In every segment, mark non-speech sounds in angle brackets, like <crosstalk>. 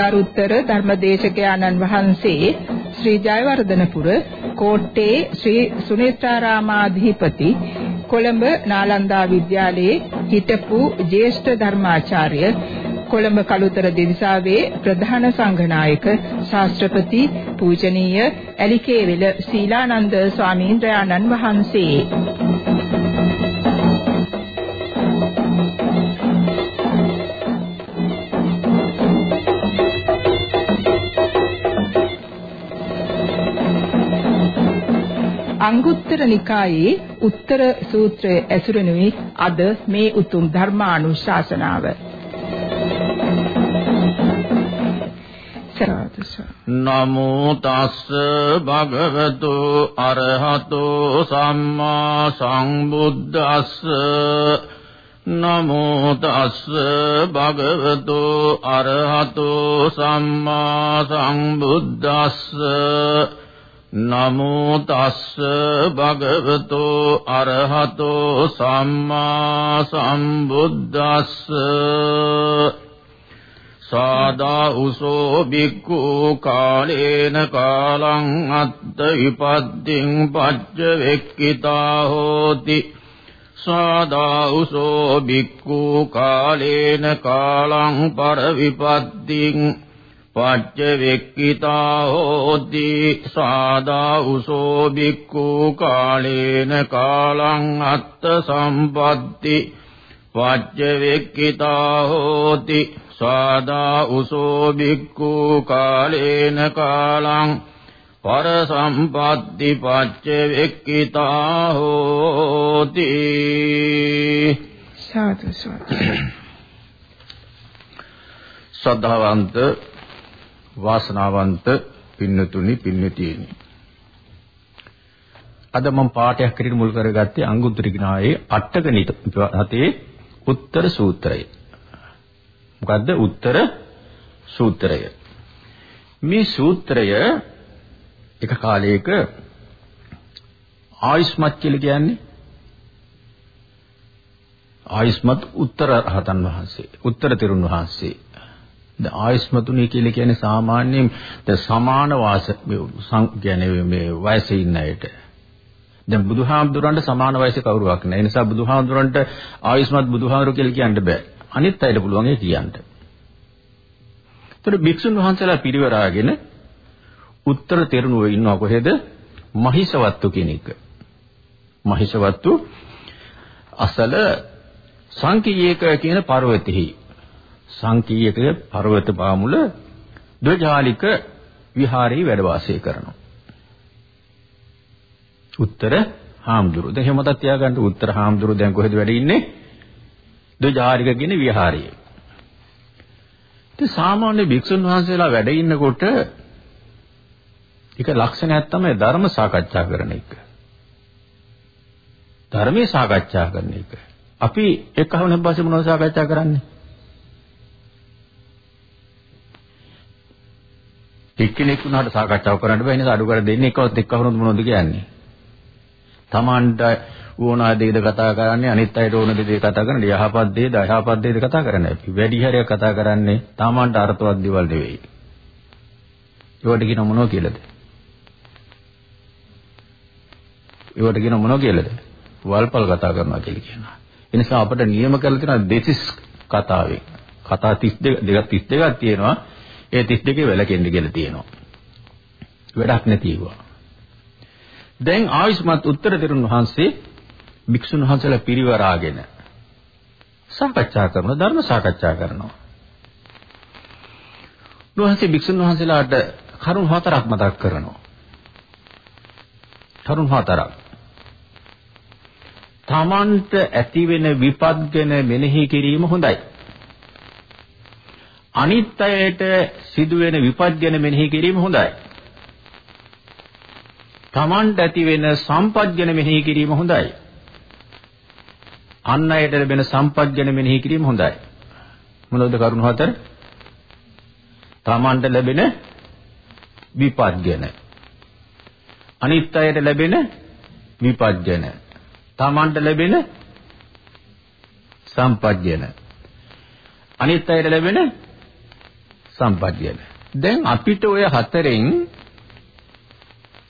අරුත්තර ධර්මදේශකයාණන් වහන්සේ ශ්‍රී ජයවර්ධනපුර කෝට්ටේ ශ්‍රී සුනේත්‍රාරාමාධිපති කොළඹ නාලන්දා විද්‍යාලයේ හිටපු ජ්‍යෙෂ්ඨ ධර්මාචාර්ය කොළඹ කළුතර දිවිසාවේ ප්‍රධාන සංඝනායක ශාස්ත්‍රපති පූජනීය ඇලිකේවිල සීලානන්ද ස්වාමීන් වහන්සේ අංගුත්තර නිකායේ උත්තර සූත්‍රය ඇසුරෙනුයි අද මේ උතුම් ධර්මානුශාසනාව. නමෝ තස්ස භගවතු අරහතෝ සම්මා සම්බුද්දස්ස නමෝ තස්ස භගවතු අරහතෝ සම්මා සම්බුද්දස්ස නමෝ තස්ස භගවතෝ අරහතෝ සම්මා සම්බුද්දස්ස. සාදා උසෝ බික්ඛු කාලේන කාලං අත්ත විපද්දින් පච්ච වෙක්කිතා හෝති. සාදා උසෝ බික්ඛු කාලේන කාලං පර විපද්දින් පච්ච වෙක්කිතා හෝති සාදා උසෝ බික්ඛු කාලේන කාලං අත්ත සම්පatti පච්ච වෙක්කිතා හෝති සාදා උසෝ බික්ඛු කාලේන කාලං පර සම්පatti පච්ච වෙක්කිතා හෝති සාදු සාදු. <coughs> ශ්‍රද්ධාවන්ත වාසනාවන්ත පින්නතුනි පින්නතියනි. අද මම පාඩයක් කරගෙන මුල් කරගත්තේ අංගුත්තර නිකායේ අටක නිතේ උත්තර සූත්‍රය. මොකද්ද උත්තර සූත්‍රය? මේ සූත්‍රය එක කාලයක ආයුෂ්මත් කියලා කියන්නේ? ආයුෂ්මත් උත්තර රහතන් වහන්සේ උත්තර තිරුන් වහන්සේ. දැන් ආයස්මතුණී කියලා කියන්නේ සාමාන්‍යයෙන් ද සමාන වාස කියන්නේ මේ වයසේ ඉන්න අයට. දැන් බුදුහාමුදුරන්ට සමාන වයසේ කවුරුවක් නැහැ. ඒ නිසා බුදුහාමුදුරන්ට ආයස්මත් බුදුහාමුදුර කියලා කියන්න බෑ. අනිත් අයට පුළුවන් ඒ කියන්න. ඒතර භික්ෂුන් වහන්සේලා පිරිවරාගෙන උත්තර තෙරණුව ඉන්නව කොහෙද? මහිෂවත්තු කෙනෙක්. මහිෂවත්තු අසල සංකීයක කියන පර්වතෙහි සංකීයක පර්වත පාමුල ද්වජාලික විහාරේ වැඩ වාසය කරනවා. උත්තර හාමුදුරුවෝ. දැන් එහෙම මතක් තියාගන්න උත්තර හාමුදුරුවෝ දැන් කොහෙද වැඩ ඉන්නේ? ද්වජාලික කියන විහාරයේ. ඉතින් සාමාන්‍ය භික්ෂුන් වහන්සේලා වැඩ ඉන්නකොට එක ලක්ෂණයක් තමයි ධර්ම සාකච්ඡා කරන එක. ධර්මයේ සාකච්ඡා කරන එක. අපි එක්කවන පස්සේ මොනවද සාකච්ඡා කරන්නේ? එක්කෙනෙක් වුණාට සාකච්ඡාව කරන්න බෑ. නේද අඩු කර දෙන්නේ එකවත් එක්ක වුණොත් මොනවද කියන්නේ? තමන්ට ඕන දේද කතා කරන්නේ අනිත් අයට ඕන දේද කතා කරන්නේ යහපත් දේද අයහපත් දේද කතා කරන්නේ අපි වැඩි හරියක් කතා කරන්නේ තමන්ට අර්ථවත් දේවල් නෙවෙයි. ඒවට කියන මොනව කියලාද? ඒවට කියන මොනව කියලාද? වල්පල් කතා කරනවා කියලා කියනවා. ඒ නිසා අපිට නියම කරලා තියෙනවා දෙසිස් කතාවෙන්. කතා 32 දෙක 32ක් තියෙනවා. ඒ 32 වැලකෙන්න කියලා තියෙනවා. වැඩක් නැතිවා. දැන් ආයුෂ්මත් උත්තර දෙරුන් වහන්සේ භික්ෂුන් වහන්සේලා පිරිවරාගෙන සාකච්ඡා කරනවා ධර්ම සාකච්ඡා කරනවා. උන්වහන්සේ භික්ෂුන් වහන්සේලාට කරුණ හතරක් මතක් කරනවා. කරුණ හතරක්. තමන්ට ඇතිවෙන විපත් ගැන මෙනෙහි කිරීම හොඳයි. අනිත් අයට සිදුවෙන විපත් ගැන මෙනෙහි කිරීම හොඳයි. Tamanට ඇති වෙන සම්පත් ගැන මෙනෙහි කිරීම හොඳයි. අන් අයට ලැබෙන සම්පත් ගැන මෙනෙහි කිරීම හොඳයි. මොනවද කරුණු හතර? Tamanට ලැබෙන විපත් ගැන. අනිත් අයට ලැබෙන විපත් ගැන. Tamanට ලැබෙන සම්පත් ගැන. අනිත් අයට ලැබෙන සම්පජ්ජන. දැන් අපිට ඔය හතරෙන්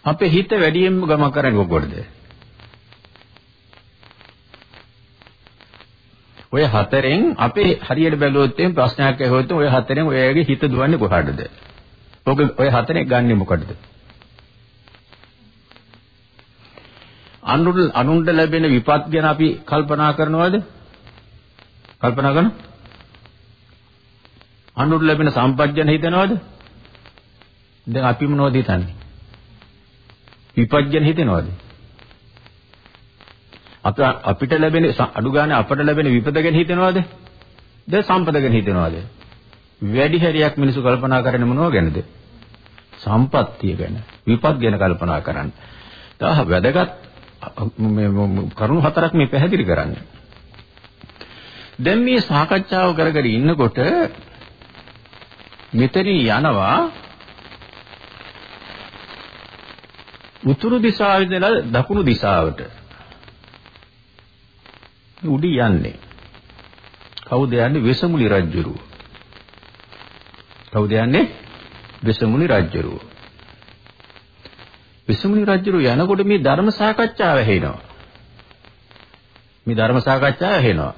අපේ හිත වැඩියෙන්ම ගමන් කරන්නේ කොකොටද? ඔය හතරෙන් අපේ හරියට බැලුවොත් එම් ප්‍රශ්නයක් ඇහුවොත් ඔය හතරෙන් ඔයගේ හිත දුවන්නේ කොහටද? ඔක ඔය හතරෙන් ගන්නෙ මොකටද? අනුන් අනුන්ට ලැබෙන විපත් ගැන අපි කල්පනා කරනවද? කල්පනා කරන? අනුන්ට ලැබෙන සම්පත් ගැන හිතනවද? දැන් අපි මොනවද හිතන්නේ? විපත් ගැන හිතනවද? අපිට ලැබෙන අඩු ගන්න අපට ලැබෙන විපත ගැන හිතනවද? ද සම්පත ගැන හිතනවද? වැඩි හරියක් මිනිස්සු කල්පනා කරන්නේ මොනව ගැනද? සම්පත්තිය ගැන, විපත් ගැන කල්පනා කරන්නේ. තාහ වැදගත් මේ කරුණු හතරක් මේ පැහැදිලි කරන්නේ. දැන් මේ සාකච්ඡාව කර කර ඉන්නකොට මෙතනින් යනවා උතුරු දිශාවේ ඉඳලා දකුණු දිශාවට උඩි යන්නේ. කවුද යන්නේ? වෙසමුලි රජුරුව. කවුද යන්නේ? වෙසමුලි රජුරුව. වෙසමුලි රජුරුව යනකොට මේ ධර්ම සාකච්ඡාව ඇහෙනවා. මේ ධර්ම සාකච්ඡාව ඇහෙනවා.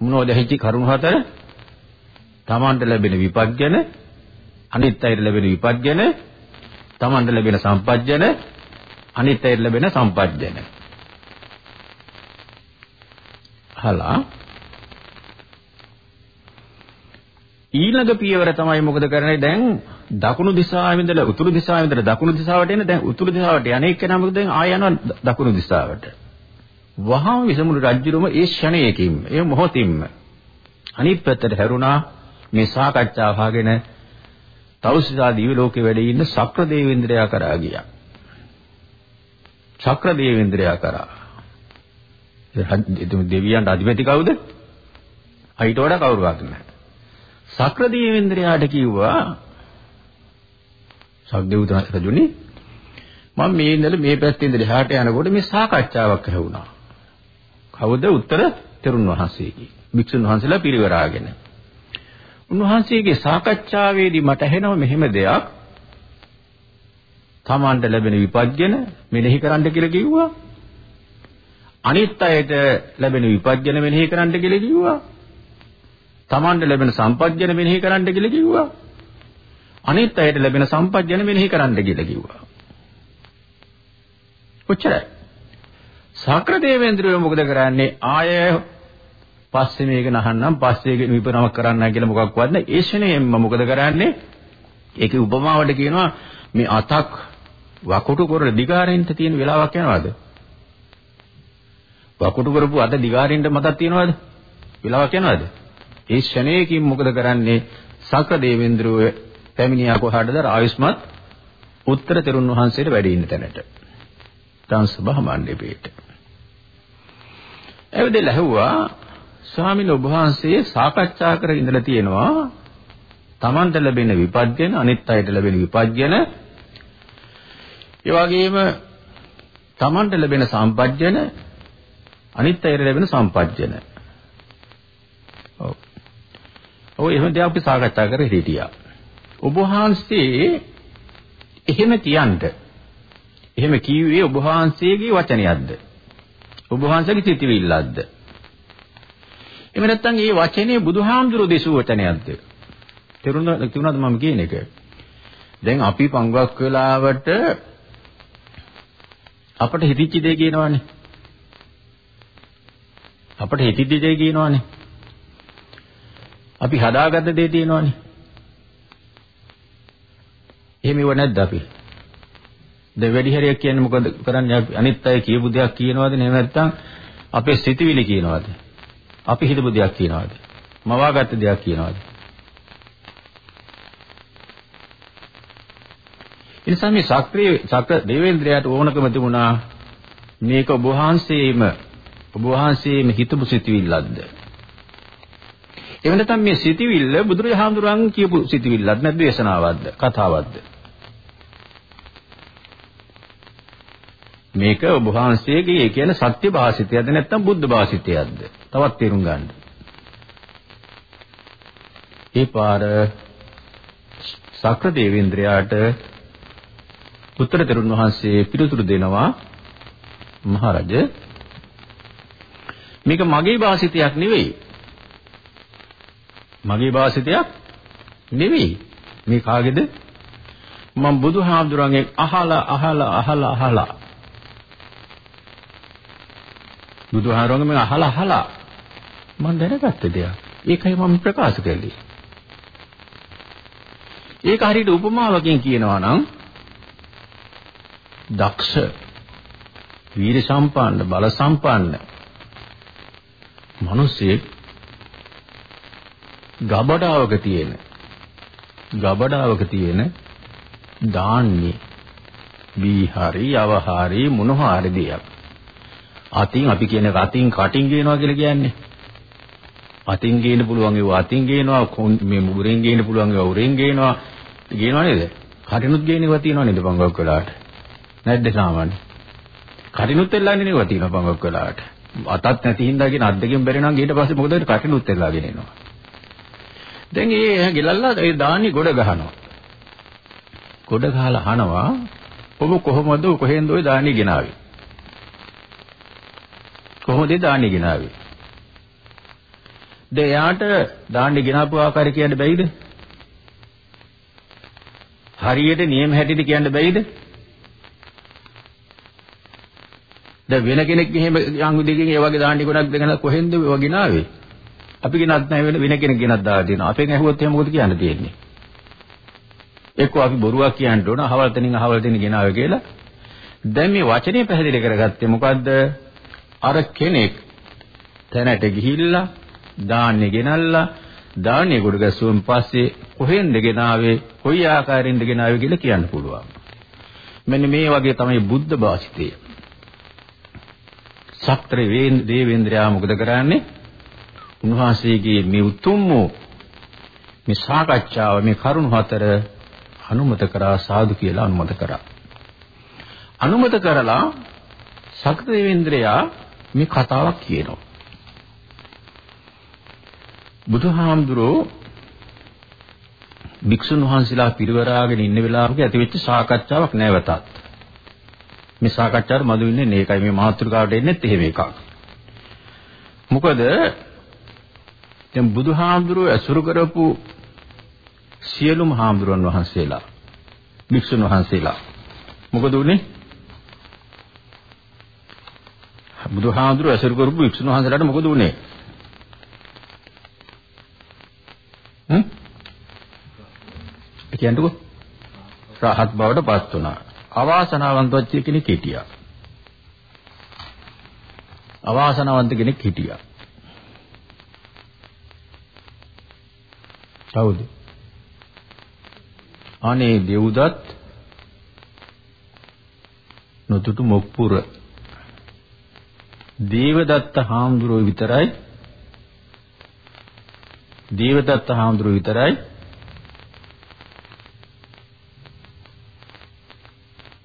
මොනවද හිච්චි කරුණු හතර? තමන්ට ලැබෙන විපත් ගැන, අනිත් අයට ලැබෙන විපත් ගැන, තමන්ට ලැබෙන සම්පත් ගැන, අනිත් අයට ලැබෙන සම්පත් ගැන. අහලා. ඊළඟ පියවර තමයි මොකද කරන්නේ? දැන් දකුණු දිශාවෙන් ඉඳලා උතුරු දිශාවෙන් ඉඳලා දකුණු දිශාවට එන දැන් උතුරු දිශාවට යන්නේ කෙනා මොකද දැන් ආය යනවා දකුණු දිශාවට. වහාම විසමුණු රජුරුම ඒ ෂණයකින්ම ඒ මොහොතින්ම. අනිත් පැත්තට හැරුණා. මේ සාකච්ඡාව අහගෙන තවුසිතා දිව්‍ය ලෝකේ වැඩ ඉන්න ශක්‍ර දේවේන්ද්‍රයා කරා ගියා ශක්‍ර දේවේන්ද්‍රයා කරා දෙවියන්ට අධිපති කවුද? අයිට වඩා කවුරුවත් නැහැ. සක්‍රදීවේන්ද්‍රයාට කිව්වා සක්දේවුත රජුනි මම මේ ඉඳලා මේ පැත්තේ ඉඳලා එහාට යනකොට මේ සාකච්ඡාවක් ඇහුණා. කවුද උත්තර තෙරුන් වහන්සේගේ. භික්ෂුන් වහන්සේලා පිරිවරාගෙන. උන්වහන්සේගේ සාකච්ඡාවේදී මට ඇහෙනවා මෙහෙම දෙයක්. තමන්ට ලැබෙන විපත් ගැන මෙනෙහි කරන්න කියලා කිව්වා. අනිත් අයට ලැබෙන විපත්ජන මෙනෙහි කරන්න කියලා කිව්වා. Tamanට ලැබෙන සම්පත්ජන මෙනෙහි කරන්න කියලා කිව්වා. අනිත් අයට ලැබෙන සම්පත්ජන මෙනෙහි කරන්න කියලා කිව්වා. කොච්චරයි? සාක්‍ර දේවේන්ද්‍රයෝ මොකද කරන්නේ? ආය පස්සේ මේක නහන්නම් පස්සේ විපරමක් කරන්න කියලා මොකක්වත් නැහැ. ඒ ශනේෙම මොකද කරන්නේ? ඒකේ උපමාවට කියනවා මේ අතක් වකුටු කොර දිගාරින්ට තියෙන වෙලාවක් යනවාද? වකුටු කරපු අත දිගාරින්න මතක් තියනවද? වෙලාවක් යනවද? ඒ ෂණයකින් මොකද කරන්නේ? සක්‍ර දේවේන්ද්‍රව පැමිණියා කොහාටද? ආයුෂ්මත් උත්තර තෙරුන් වහන්සේට වැඩ ඉන්න තැනට. තංසභා මණ්ඩපේට. එවෙදෙල ඇහුවා ස්වාමීන් වහන්සේ සාකච්ඡා කර ඉඳලා තියෙනවා තමන්ට ලැබෙන විපත් ගැන අනිත් අයට ලැබෙන විපත් ගැන ඒ වගේම තමන්ට ලැබෙන සම්පත් ගැන අනිත් අයට ලැබෙන සම්පජ්ජන. ඔව්. ඔය එහෙම දෙයක් අපි සාකච්ඡා කරේ හිටියා. ඔබ වහන්සේ එහෙම කියන්න. එහෙම කිව්වේ ඔබ වහන්සේගේ වචනයක්ද? ඔබ වහන්සේගේ සිතිවිල්ලක්ද? එහෙම නැත්නම් මේ වචනේ බුදුහාමුදුරුවෝ දෙසූ වචනයක්ද? තේරුණාද තේරුණාද මම කියන එක? දැන් අපි පංගුවක් වෙලාවට අපිට හිතිච්ච දේ කියනවනේ. අපිට හිතිද්ද දේ කියනවනේ. අපි හදාගත්ත දේ තියෙනවනේ. එහෙම ඉව නැද්ද අපි? දැන් වැඩි හරියක් කියන්නේ මොකද කරන්නේ අපි අනිත් අය කියපු දෙයක් කියනවද නෙවෙයි නැත්තම් අපේ සිතවිලි කියනවද? අපි හිතපු දෙයක් කියනවද? මවාගත්ත දෙයක් කියනවද? එනිසා මේ සක්‍රීය සක්‍ර දේවේන්ද්‍රයාට ඕනකම තිබුණා මේක ඔබ වහන්සේම ඔබ වහන්සේම හිතපු සිතවිල්ලක්ද? එහෙම නැත්නම් මේ සිතවිල්ල බුදුරජාහඳුරන් කියපු සිතවිල්ලක් නැද්ද දේශනාවක්ද කතාවක්ද? මේක ඔබ වහන්සේගේ ඒ කියන්නේ සත්‍ය භාසිතයක්ද නැත්නම් බුද්ධ භාසිතයක්ද? තවත් තේරුම් ගන්න. ඒ පාර සක්‍ර දේවේන්ද්‍රයාට උත්තර තෙරුන් වහන්සේ පිළිතුරු දෙනවා මහරජ මේක මගේ වාසිතයක් නෙවෙයි. මගේ වාසිතයක් නෙවෙයි. මේ කාගේද? මම බුදුහාමුදුරන්ගෙන් අහලා අහලා අහලා අහලා. බුදුහාමුදුරන්ගෙන් අහලා අහලා. මම දැනගත්ත දෙයක්. ඒකයි මම ප්‍රකාශ කළේ. ඒක හරියට උපමාවකින් කියනවා නම් දක්ෂ වීර සම්පන්න බල සම්පන්න මිනිසෙක් ගබඩාවක තියෙන ගබඩාවක තියෙන දාන්නේ බීහරි අවහරි මොනහරි දෙයක් අතින් අපි කියන රතින් කටින් ගේනවා කියලා කියන්නේ අතින් ගේන්න පුළුවන් ඒවා අතින් ගේනවා මේ මුරෙන් ගේන්න පුළුවන් ඒවා උරෙන් ගේනවා. ගේනවා නේද? කටිනුත් ගේනවා තියෙනවා නේද පංගුවක් වෙලාවට නැද්ද සාමාන්‍ය? කටිනුත් එල්ලන්නේ නෙවෙයි තියෙනවා පංගුවක් වෙලාවට අතත් නැති හින්දා කියන අත් දෙකෙන් බැරි නම් ඊට පස්සේ මොකද වෙන්නේ? කටිනුත් එල්ලාගෙන එනවා. දැන් ඒ ගෙලල්ලා ඒ දානි ගොඩ ගහනවා. ගොඩ ගහලා අහනවා ඔබ කොහොමද කොහෙන්ද ওই දානි ගෙනාවේ? කොහොමද දානි ගෙනාවේ? දැන් එයාට දාන්නේ ගෙනාපු ආකාරය කියන්න බැයිද? හරියට නියම හැටියට කියන්න බැයිද? දැන් වෙන කෙනෙක් එහෙම යම් විදිහකින් ඒ වගේ දාන්නේ ගොඩක් දෙගෙන කොහෙන්ද ඔය ගෙනාවේ? අපි ගෙනත් නැහැ වෙන වෙන කෙනෙක් ගෙනත් දාලා දෙනවා. අපෙන් ඇහුවොත් එහෙම මොකද කියන්න තියෙන්නේ? එක්කෝ අපි බොරුවක් කියන්න ඕන අහවල් තැනින් අහවල් තැනින් ගෙනාවේ කියලා. දැන් මේ වචනේ පැහැදිලි කරගත්තේ මොකද්ද? අර කෙනෙක් තැනට ගිහිල්ලා දාන්නේ ගෙනල්ලා දාන්නේ කොට ගැසුවන් පස්සේ කොහෙන්ද ගෙනාවේ කොයි ආකාරයෙන්ද ගෙනාවේ කියලා කියන්න පුළුවන්. මෙන්න මේ වගේ තමයි බුද්ධ භාෂිතය. සත්‍ර දේවේන්ද්‍රයා මොකද කරන්නේ? උන්වහන්සේගේ මේ උතුම් වූ මේ සාකච්ඡාව මේ කරුණු හතර අනුමත කරා සාදු කියලා අනුමත කරා. අනුමත කරලා සක්‍ර දේවේන්ද්‍රයා මේ කතාවක් කියනවා. බුදුහාමුදුරෝ භික්ෂුන් වහන්සේලා පිරිවරාගෙන ඉන්න වෙලාවක ඇතිවෙච්ච සාකච්ඡාවක් නැවතත්. මේ සාකච්ඡාවට මදු වෙන්නේ මේකයි මේ මාතෘකාවට එන්නේත් එහෙම එකක්. මොකද දැන් බුදුහාමුදුරුවෝ ඇසුරු කරපු සියලුම හාමුදුරන් වහන්සේලා භික්ෂුන් වහන්සේලා මොකද උනේ? බුදුහාමුදුරුවෝ ඇසුරු කරපු භික්ෂුන් වහන්සේලාට මොකද උනේ? හ්ම්? ඒ කියන්නකෝ. රහත් බවට පත් වුණා. අවාසනාවන්ත වෙච්ච කෙනෙක් හිටියා. අවාසනාවන්ත කෙනෙක් හිටියා. කවුද අනේ දෙව්දත් නොතුටු මොක්පුර. දේවදත්ත හාමුදුරුවෝ විතරයි දේවදත්ත හාමුදුරුව විතරයි.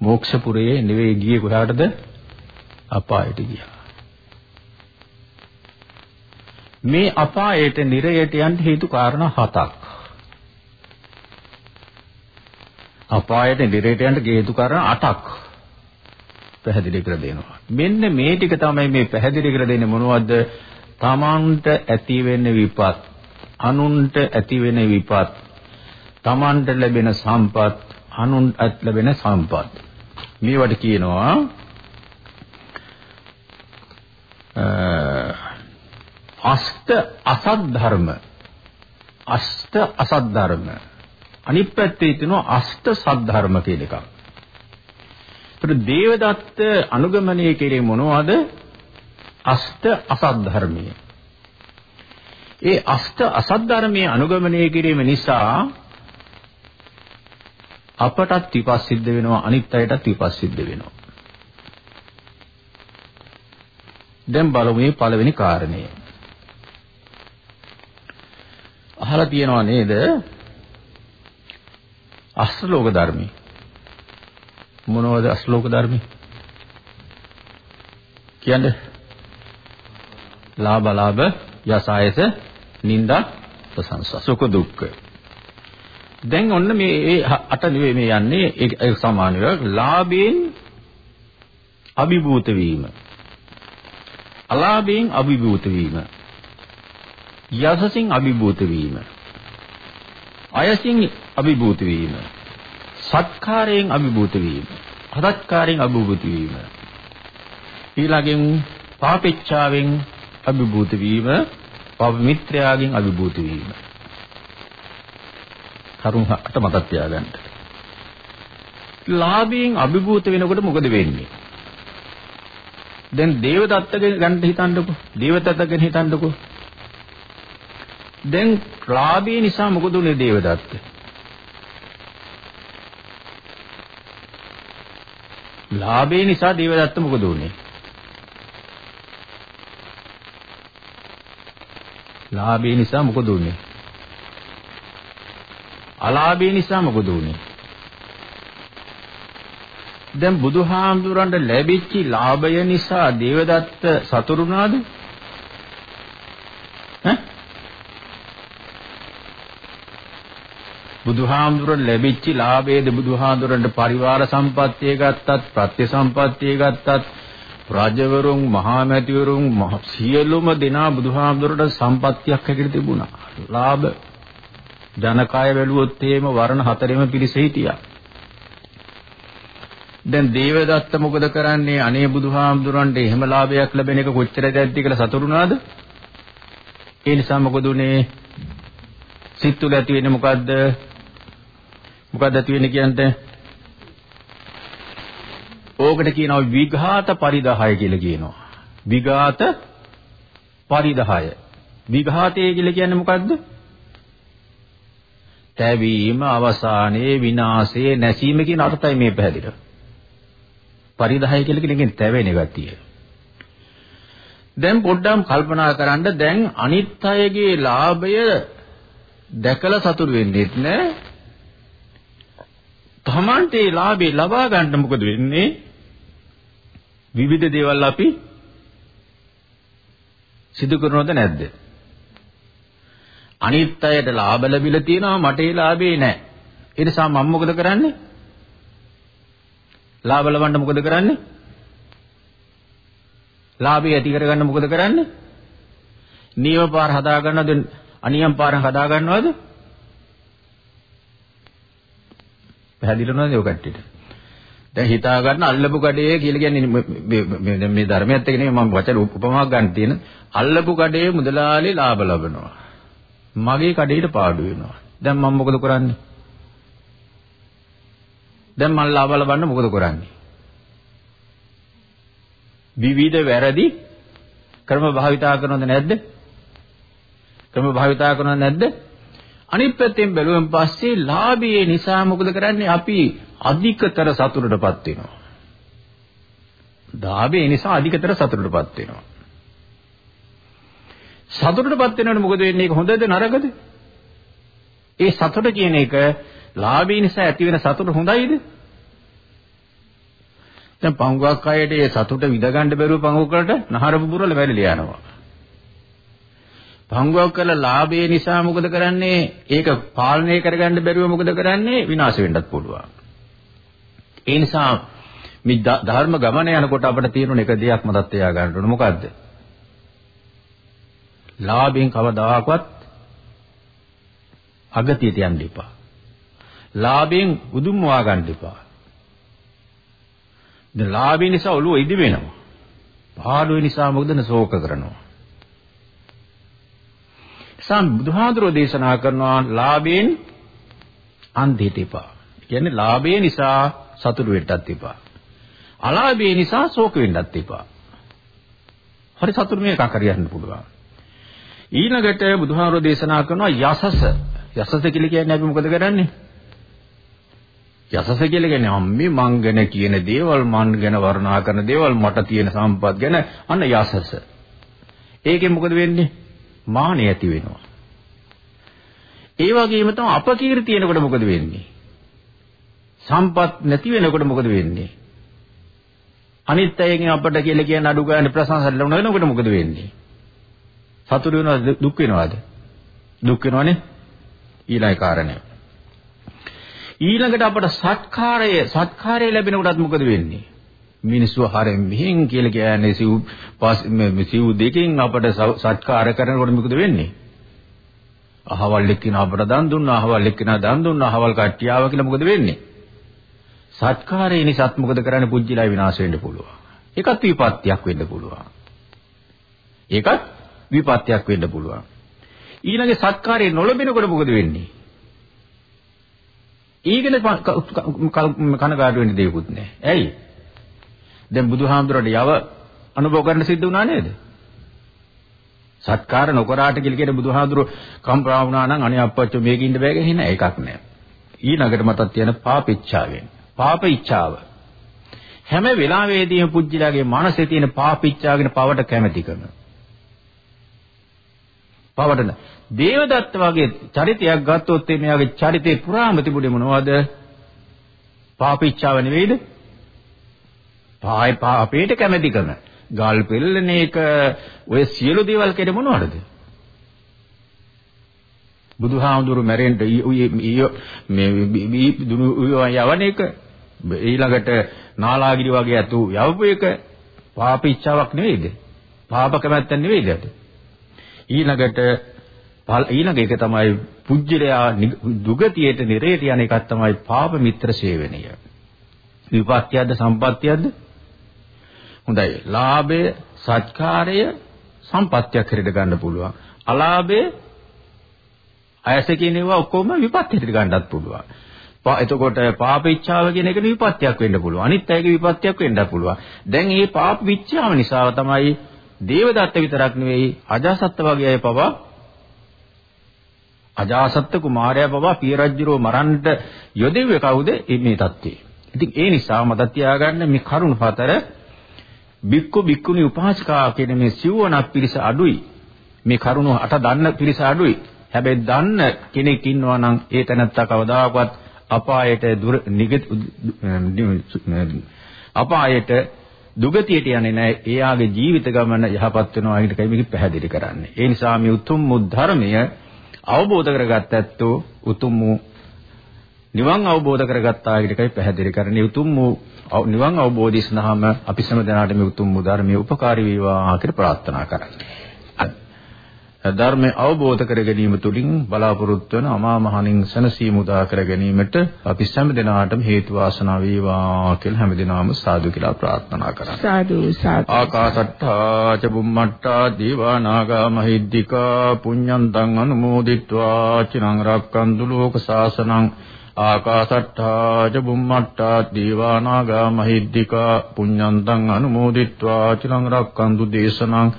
මොක්ෂපුරයේ නෙවෙයි ගියේ කොහාටද? අපායට ගියා. මේ අපායට නිරයට යන්න හේතු කාරණා හතක්. අපායට නිරයට යන්න හේතු කාරණා අටක් පැහැදිලි කර දෙනවා. මෙන්න මේ ටික තමයි මේ පැහැදිලි කර දෙන්නේ මොනවද තමන්ට ඇති වෙන්න විපත්. අනුන්ට ඇති වෙන විපත් තමන්ට ලැබෙන සම්පත් අනුන්ට ලැබෙන සම්පත් මේවට කියනවා අෂ්ට අසත් ධර්ම අෂ්ට අසත් ධර්ම අනිත් පැත්තේ තියෙනවා අෂ්ට සත් ධර්ම කියන එකක්. ඒතර දේවදත්ත අනුගමනය කෙරේ මොනවද? අෂ්ට අසත් ධර්මයේ ඒ අෂ්ට අසත් ධර්මයේ අනුගමනය කිරීම නිසා අපටත් විපස්සිද්ධ වෙනවා අනිත් අයටත් විපස්සිද්ධ වෙනවා. දැන් බලමු මේ පළවෙනි කාරණය. අහලා තියෙනව නේද? අශ්ලෝක ධර්මී. මොනවද අශ්ලෝක ධර්මී? කියන්නේ ලාභ ලාභ යසායස නිന്ദා ප්‍රශංසා. සුඛ දුක්ඛ. දැන් ඔන්න මේ ඒ අට නෙවෙයි මේ යන්නේ ඒ සමානව ලාභයෙන් අභිභූත වීම. අලාභයෙන් අභිභූත වීම. යසසින් අභිභූත වීම. අයසින් අභිභූත වීම. සත්කාරයෙන් අභිභූත වීම. හදත්කාරයෙන් අභිභූත වීම. ඊළඟෙන් පාපෙච්ඡාවෙන් අභිභූත වීම. පාප මිත්‍රයාගෙන් අභිභූත වීම. කරුණ අට මතක් තියාගන්න. ලාභයෙන් අභිභූත වෙනකොට මොකද වෙන්නේ? දැන් දේවදත්ත ගැන හිතන්නකෝ දේවදත්ත ගැන හිතන්නකෝ. දැන් ලාභී නිසා මොකද උනේ දේවදත්ත? ලාභේ නිසා දේවදත්ත මොකද උනේ? ලාභේ නිසා මොකද උනේ? අලාභේ නිසා මොකද උනේ? දැන් බුදුහාමුදුරන්ට ලැබිච්ච ලාභය නිසා දේවදත්ත සතුරුනාද? ඈ? බුදුහාමුදුරන් ලැබිච්ච ලාභයේද බුදුහාමුදුරන්ට පරිවාර සම්පත්තිය ගත්තත් ප්‍රත්‍ය සම්පත්තිය ගත්තත් රජවරුන් මහා මැතිවරුන් සියලුම දෙනා බුදුහාමුදුරට සම්පත්තියක් හැටියට තිබුණා. ලාභ ජනකාය වැළුවොත් එහෙම වර්ණ හතරෙම පිරිස හිටියා. දැන් දේවදත්ත මොකද කරන්නේ? අනේ බුදුහාමුදුරන්ට එහෙම ලාභයක් ලැබෙන එක කොච්චරද ඇද්ද කියලා සතුටුනාද? ඒ නිසා මොකද උනේ? සිත් තුළ ඇති වෙන්නේ මොකද්ද? මොකද්ද ඇති වෙන්නේ කියන්නේ? ඕකට කියනවා විඝාත පරිදහය කියලා කියනවා. විඝාත පරිදහය. විඝාතය කියලා කියන්නේ මොකද්ද? තැවීම, අවසානයේ විනාශයේ නැසීම කියන අර්ථය මේ පැහැදිලිව. පරිදහය කියලා කියන්නේ තැවෙන ගතිය. දැන් පොඩ්ඩක් කල්පනා කරන්න දැන් අනිත් අයගේ ලාභය දැකලා සතුටු වෙන්නෙත් නෑ. තමන්ට ඒ ලාභේ ලබා ගන්න මොකද වෙන්නේ? විවිධ දේවල් අපි සිදු කරනවද නැද්ද? අනිත් අයට ලාභ ලැබිලා තියෙනවා මට ඒ ලාභේ නැහැ. ඒ නිසා මම මොකද කරන්නේ? ලාභ ලබන්න මොකද කරන්නේ? ලාභය ඇති කරගන්න මොකද කරන්නේ? නියම පාර හදා ගන්නවද? අනියම් පාර හදා ගන්නවද? පැහැදිලි නේද ඔය කට්ටියට? දැන් හිතා ගන්න අල්ලපු කඩේ කියලා කියන්නේ මේ ධර්මයත් එක්ක නෙමෙයි මම වචන උපමාවක් ගන්න තියෙන. අල්ලපු කඩේ මුදලාලි ලාභ ලබනවා. මගේ කඩේට පාඩු වෙනවා. දැන් මම මොකද කරන්නේ? දැන් මම ලාභ ලබන්න මොකද කරන්නේ? විවිධ වැරදි ක්‍රම භාවිතා කරනවද නැද්ද? ක්‍රම භාවිතා කරනවද නැද්ද? අනිත් පැත්තෙන් බැලුවෙන් පස්සේ ලාභයේ නිසා මොකද කරන්නේ? අපි අධිකතර සතුටටපත් වෙනවා. ලාභයේ නිසා අධිකතර සතුටටපත් වෙනවා. සතුටටපත් වෙනකොට මොකද වෙන්නේ? ඒක හොඳද නරකද? ඒ සතුට කියන එක ලාභී නිසා ඇති වෙන සතුට හොඳයිද? දැන් පංගුවක් අයට ඒ සතුට විඳ ගන්න බැරුව පංගුවකට නහර පුපුරල වැළිලා යනවා. පංගුවක් කළ ලාභයේ නිසා මොකද කරන්නේ? ඒක පාලනය කරගන්න බැරුව මොකද කරන්නේ? විනාශ වෙන්නත් පුළුවන්. ඒ නිසා මේ ධර්ම ගමන යනකොට අපිට තියෙන එක දෙයක් මතක් තියාගන්න ඕනේ මොකද්ද? ලාභයෙන් කවදාකවත් අගතියට යන්න එපා. ලාභයෙන් උදුම්වා ගන්න එපා. දැන් ලාභය නිසා ඔළුව ඉදි වෙනවා. පාඩුව නිසා මොකද ශෝක කරනවා. සම් බුදුහාඳුරෝ දේශනා කරනවා ලාභයෙන් අන්ධිත එපා. කියන්නේ ලාභය නිසා සතුටු වෙන්නත් එපා. අලාභය නිසා ශෝක වෙන්නත් එපා. හරි සතුටු මේක හරියන්න පුළුවන්. ඊළඟට බුදුහාමරෝ දේශනා කරනවා යසස. යසස කියලා කියන්නේ අපි මොකද කරන්නේ? යසස කියලා කියන්නේ අම්මේ මං ගැන කියන දේවල් මං ගැන වර්ණනා කරන දේවල් මට තියෙන සම්පත් ගැන අන්න යසස. ඒකෙන් මොකද වෙන්නේ? මානෙ ඇති වෙනවා. ඒ වගේම තමයි අපකීර්තියනකොට මොකද වෙන්නේ? සම්පත් නැති වෙනකොට මොකද වෙන්නේ? අනිත් අයගෙන් අපට කියලා කියන අඩු ගන්න ප්‍රශංසා ලැබුණ වෙනකොට මොකද වෙන්නේ? සතුට වෙනවද දුක් වෙනවද? දුක් වෙනවනේ. ඊළඟ කාරණය. ඊළඟට අපට සත්කාරය සත්කාරය ලැබෙනකොටත් මොකද වෙන්නේ? මිනිස්සු හරෙන් මෙහෙන් කියලා කියන්නේ සිව් සිව් දෙකෙන් අපට සත්කාර කරනකොට මොකද වෙන්නේ? අහවල් එක්කින අපට දන් දුන්නා, අහවල් එක්කින දන් දුන්නා, අහවල් කට්ටිය ආවා කියලා මොකද වෙන්නේ? සත්කාරයේ නිසාත් මොකද කරන්නේ? පුජ්‍යලයි විනාශ වෙන්න පුළුවන්. ඒකත් විපත්තියක් වෙන්න පුළුවන්. ඒකත් විපත්තියක් වෙන්න පුළුවන්. ඊළඟේ සත්කාරය නොලැබෙනකොට මොකද වෙන්නේ? ඊගෙන කනගාටු වෙන්න දෙයක්වත් නැහැ. ඇයි? දැන් බුදුහාමුදුරට යව අනුභව කරන්න සිද්ධ වුණා නේද? සත්කාර නොකරාට කියලා කියන බුදුහාමුදුර කම්පා වුණා නම් අනේ අප්පච්චෝ මේක ඉන්න බෑ කියන එකක් නෑ. ඊළඟට මතක් තියෙන පාපිච්ඡාවෙන්. පාප ඉච්ඡාව. හැම වෙලාවෙදීම පුජ්‍යලාගේ මනසේ තියෙන පාපිච්ඡාගෙන පවට කැමැතිකම. පවටන දේවදත්ත වගේ චරිතයක් ගත්තොත් එයාගේ චරිතේ පුරාම තිබුණේ මොනවද? පාපිච්ඡාව නෙවෙයිද? පායි පාපේට කැමැතිකම. ගල් පෙල්ලන එක ඔය සියලු දේවල් කෙරේ මොනවද? බුදුහාමුදුරු මැරෙන්න මේ දුනු යවන එක ඊළඟට නාලාගිරි වගේ අතු යවපු එක පාපිච්චාවක් නෙවෙයිද? පාප කැමැත්තක් නෙවෙයිද? ඊළඟට ඊළඟ එක තමයි පුජ්‍යලයා දුගතියට නිරේට යන එකක් තමයි පාප මිත්‍ර සේවනය. විපත්‍යද්ද සම්පත්‍යද්ද? හොඳයි. ලාභය, සත්කාරය සම්පත්‍යක් හැරෙට ගන්න පුළුවන්. අලාභය අයස කියන ඒවා ඔක්කොම විපත්‍යයට ගන්නත් පුළුවන්. එතකොට පාප ඉච්ඡාව කියන එක විපත්‍යක් වෙන්න පුළුවන්. අනිත් අයගේ විපත්‍යක් වෙන්නත් පුළුවන්. දැන් මේ පාප විච්ඡාව නිසා තමයි දේවදත්ත විතරක් නෙවෙයි අජාසත්ත වගේ අය පවා අජාසත්ත කුමාරයා පවා පිය රජුරෝ මරන්නට යොදෙව්වේ කවුද? මේ தත්ත්වේ. ඉතින් ඒ නිසා මතක් තියාගන්න මේ කරුණ හතර බික්කු බික්කුනි උපාසිකා කියන මේ සිව්වණක් පිරිස අඩුයි. මේ කරුණ අට දන්න පිරිස අඩුයි. හැබැයි දන්න කෙනෙක් ඉන්නවා නම් ඒ තැනත්තා කවදාකවත් අපායට දුර නිගත අපායට දුගතියට යන්නේ නැහැ. එයාගේ ජීවිත ගමන යහපත් වෙනවා කියන එකයි මේක පැහැදිලි කරන්නේ. ඒ නිසා මේ උතුම් මුද්ධර්මය අවබෝධ කරගත්ත ඇත්තෝ උතුම් නිවන් අවබෝධ කරගත්තා කියන එකයි පැහැදිලි කරන්නේ. උතුම් නිවන් අවබෝධය සඳහාම අපි සෑම දිනාටම මේ උතුම් ධර්මයේ උපකාරී වේවා කියලා ප්‍රාර්ථනා කරන්නේ. ධර්මය අවබෝධ කර ගැනීම තුළින් බලාපොරොත්තු වන අමා මහ නිසන සීමුදා කර ගැනීමට අපි සෑම දිනාටම හේතු වාසනා වේවා කියලා හැම දිනාම සාදු කියලා ප්‍රාර්ථනා කරා. සාදු සාදු. ආකාසට්ඨා ච බුම්මට්ඨා දීවා නාග මහිද්దికා පුඤ්ඤන්තං අනුමෝදිත්වා චිරං රක්කන්තු ලෝක සාසනං ආකාසට්ඨා ච බුම්මට්ඨා දීවා නාග මහිද්దికා පුඤ්ඤන්තං අනුමෝදිත්වා චිරං රක්කන්තු දේශනං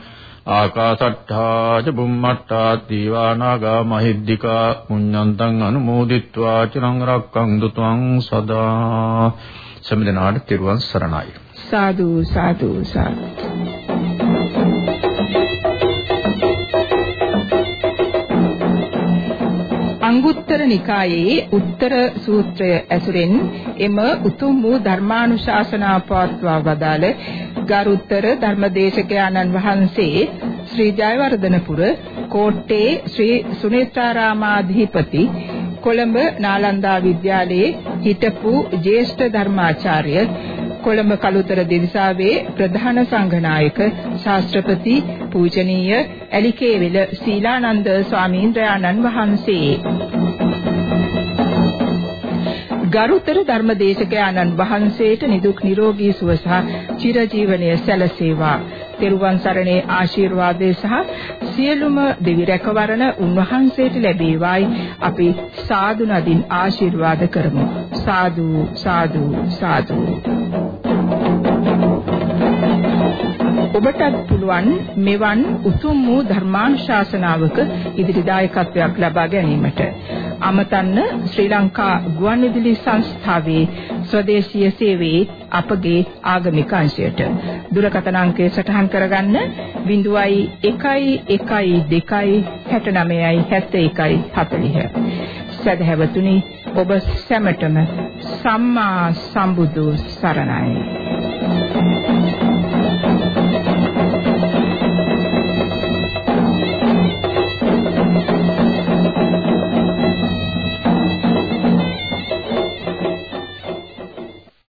ආකාසට්ඨා ච බුම්මට්ඨා දීවානාගා මහිද්దికා පුඤ්ඤන්තං අනුමෝදිත්වා චිරං රක්ඛන්තු ත්වං සදා සම්දනාට තිරුවන් සරණයි. සාදු සාදු සාදු. අංගුත්තර නිකායේ උත්තර සූත්‍රය ඇසුරෙන් එම උතුම් වූ ධර්මානුශාසනා පවත්වා වදාළ ගරුතර ධර්මදේශකයාණන් වහන්සේ ශ්‍රී ජයවර්ධනපුර කෝට්ටේ ශ්‍රී සුනේත්‍රාරාමාධිපති කොළඹ නාලන්දා විද්‍යාලයේ හිටපු ජ්‍යෙෂ්ඨ ධර්මාචාර්ය කොළඹ කළුතර දිවිසාවේ ප්‍රධාන සංඝනායක ශාස්ත්‍රපති පූජනීය ඇලිකේවිල සීලානන්ද ස්වාමීන් වහන්සේ ගරුතර ධර්මදේශකයන්න් වහන්සේට නිදුක් නිරෝගී සුව සහ චිරජීවනයේ සැලසේවා. තෙරුවන් සරණේ ආශිර්වාදේ සහ සියලුම දෙවි රැකවරණ උන්වහන්සේට ලැබේවායි අපි සාදු නදින් ආශිර්වාද කරමු. සාදු සාදු සාදු. ඔබටත් පුළුවන් මෙවන් උතුම් වූ ධර්මානුශාසනාවක ඉදිරි දායකත්වයක් ලබා ගැනීමට. අමතන්න ශ්‍රී ලංකා ගුවන්විදුලි සංස්ථාවේ ස්වදේශීය සේවයේ අපගේ ආගමික අංශයට දුරකථන අංකය සටහන් කරගන්න 0112 69යි 71යි 40 සදහැවතුනි ඔබ සැමටම සම්මා සම්බුදු සරණයි.